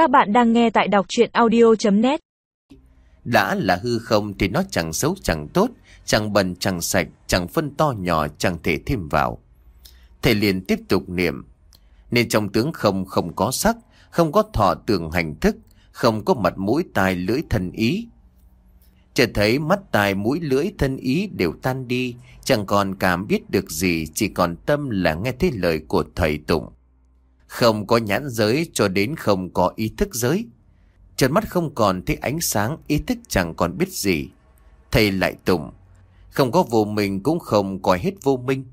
Các bạn đang nghe tại đọc chuyện audio.net Đã là hư không thì nó chẳng xấu chẳng tốt, chẳng bẩn chẳng sạch, chẳng phân to nhỏ, chẳng thể thêm vào. Thầy liền tiếp tục niệm. Nên trong tướng không không có sắc, không có thọ tường hành thức, không có mặt mũi tai lưỡi thân ý. Chợt thấy mắt tai mũi lưỡi thân ý đều tan đi, chẳng còn cảm biết được gì, chỉ còn tâm là nghe thấy lời của thầy Tụng. Không có nhãn giới cho đến không có ý thức giới. Trần mắt không còn thấy ánh sáng, ý thức chẳng còn biết gì. Thầy lại tụng. Không có vô minh cũng không coi hết vô minh.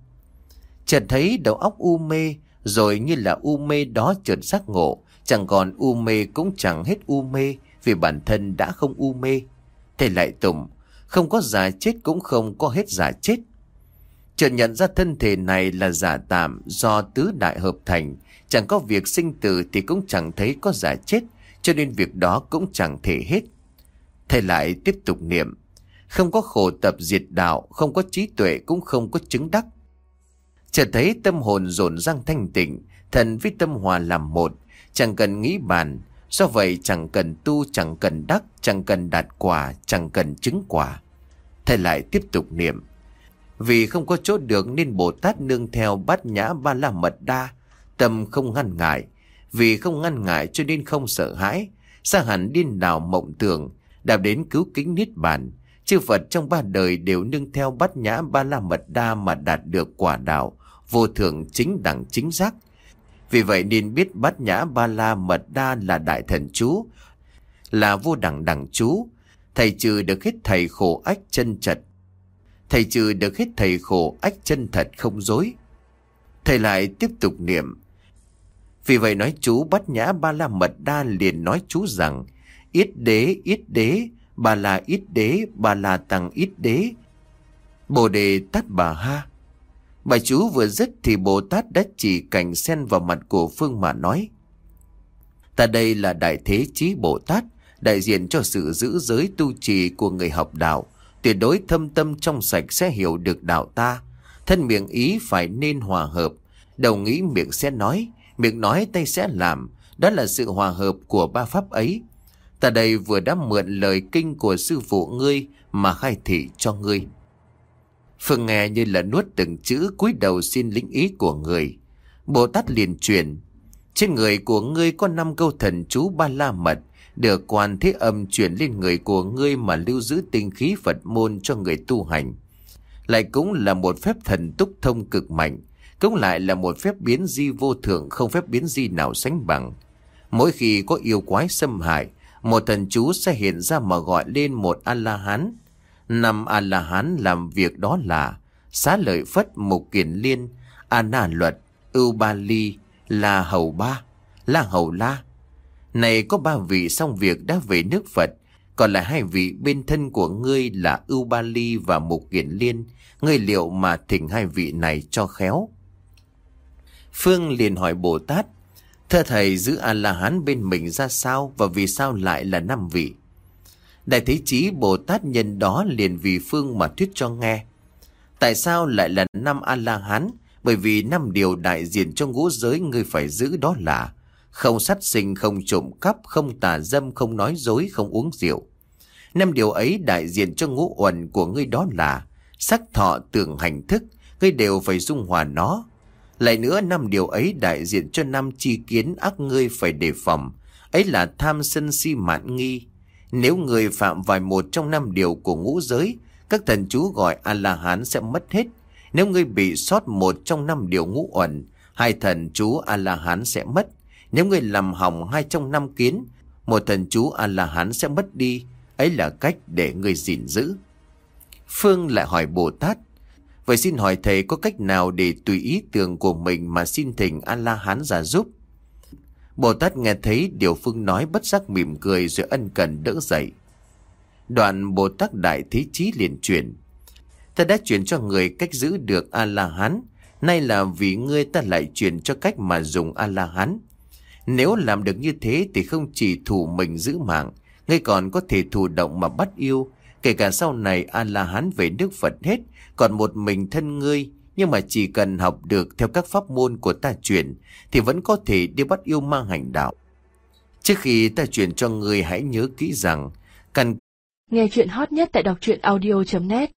Trần thấy đầu óc u mê, rồi như là u mê đó chợt giác ngộ. Chẳng còn u mê cũng chẳng hết u mê, vì bản thân đã không u mê. Thầy lại tụng. Không có giả chết cũng không có hết giả chết. Chợt nhận ra thân thể này là giả tạm do tứ đại hợp thành, Chẳng có việc sinh tử thì cũng chẳng thấy có giả chết, cho nên việc đó cũng chẳng thể hết. Thầy lại tiếp tục niệm, không có khổ tập diệt đạo, không có trí tuệ cũng không có chứng đắc. Chợt thấy tâm hồn rộn rang thanh tịnh, thần với tâm hòa làm một, chẳng cần nghĩ bàn, do vậy chẳng cần tu, chẳng cần đắc, chẳng cần đạt quả, chẳng cần chứng quả. Thầy lại tiếp tục niệm, vì không có chỗ được nên Bồ Tát nương theo bát nhã ba la mật đa, Tâm không ngăn ngại, vì không ngăn ngại cho nên không sợ hãi, xa hẳn điên đảo mộng tưởng, đạt đến cứu kính niết bàn. Chư Phật trong ba đời đều nương theo bát nhã ba la mật đa mà đạt được quả đạo, vô thượng chính đẳng chính giác. Vì vậy nên biết bát nhã ba la mật đa là đại thần chú, là vô đẳng đẳng chú. Thầy trừ được hết thầy khổ ách chân chật. Thầy trừ được hết thầy khổ ách chân thật không dối. Thầy lại tiếp tục niệm. Vì vậy nói chú bắt nhã ba la mật đa liền nói chú rằng Ít đế, ít đế, bà là ít đế, bà là tăng ít đế. Bồ đề tát bà ha. Bà chú vừa dứt thì Bồ Tát đã chỉ cảnh sen vào mặt của Phương mà nói. Ta đây là Đại Thế Chí Bồ Tát, đại diện cho sự giữ giới tu trì của người học đạo. Tuyệt đối thâm tâm trong sạch sẽ hiểu được đạo ta. Thân miệng ý phải nên hòa hợp. Đầu nghĩ miệng sẽ nói, miệng nói tay sẽ làm, đó là sự hòa hợp của ba pháp ấy. Ta đây vừa đã mượn lời kinh của sư phụ ngươi mà khai thị cho ngươi. Phương nghe như là nuốt từng chữ cúi đầu xin lĩnh ý của người. Bồ Tát liền truyền. Trên người của ngươi có năm câu thần chú ba la mật, được quan thế âm chuyển lên người của ngươi mà lưu giữ tinh khí Phật môn cho người tu hành. Lại cũng là một phép thần túc thông cực mạnh, cũng lại là một phép biến di vô thượng không phép biến di nào sánh bằng. Mỗi khi có yêu quái xâm hại, một thần chú sẽ hiện ra mà gọi lên một A-la-hán. Năm A-la-hán làm việc đó là Xá lợi Phất Mục kiển Liên, A-na Luật, Ưu Ba Ly, La Hầu Ba, La Hầu La. Này có ba vị xong việc đã về nước Phật, còn lại hai vị bên thân của ngươi là Ưu Ba Ly và Mục Kiền Liên. Ngươi liệu mà thỉnh hai vị này cho khéo. Phương liền hỏi Bồ Tát, thưa thầy giữ A-la-hán bên mình ra sao và vì sao lại là năm vị? Đại Thế Chí Bồ Tát nhân đó liền vì Phương mà thuyết cho nghe. Tại sao lại là năm A-la-hán? Bởi vì năm điều đại diện cho ngũ giới ngươi phải giữ đó là không sát sinh, không trộm cắp, không tà dâm, không nói dối, không uống rượu. Năm điều ấy đại diện cho ngũ uẩn của ngươi đó là sắc thọ tưởng hành thức, ngươi đều phải dung hòa nó. Lại nữa năm điều ấy đại diện cho năm chi kiến ác ngươi phải đề phòng. Ấy là tham sân si mạn nghi. Nếu người phạm vài một trong năm điều của ngũ giới, các thần chú gọi A-la-hán sẽ mất hết. Nếu ngươi bị sót một trong năm điều ngũ uẩn, hai thần chú A-la-hán sẽ mất. Nếu ngươi làm hỏng hai trong năm kiến, một thần chú A-la-hán sẽ mất đi. Ấy là cách để ngươi gìn giữ. Phương lại hỏi Bồ Tát, Vậy xin hỏi thầy có cách nào để tùy ý tưởng của mình mà xin thỉnh A-la-hán ra giúp? Bồ Tát nghe thấy điều Phương nói bất giác mỉm cười rồi ân cần đỡ dậy. Đoạn Bồ Tát Đại Thế Chí liền truyền. Ta đã truyền cho người cách giữ được A-la-hán. Nay là vì ngươi ta lại truyền cho cách mà dùng A-la-hán. Nếu làm được như thế thì không chỉ thủ mình giữ mạng, ngươi còn có thể thủ động mà bắt yêu, Kể cả sau này A-la-hán về nước Phật hết, còn một mình thân ngươi, nhưng mà chỉ cần học được theo các pháp môn của ta truyền, thì vẫn có thể đi bắt yêu mang hành đạo. Trước khi ta chuyển cho ngươi hãy nhớ kỹ rằng, cần Nghe chuyện hot nhất tại đọc truyện audio.net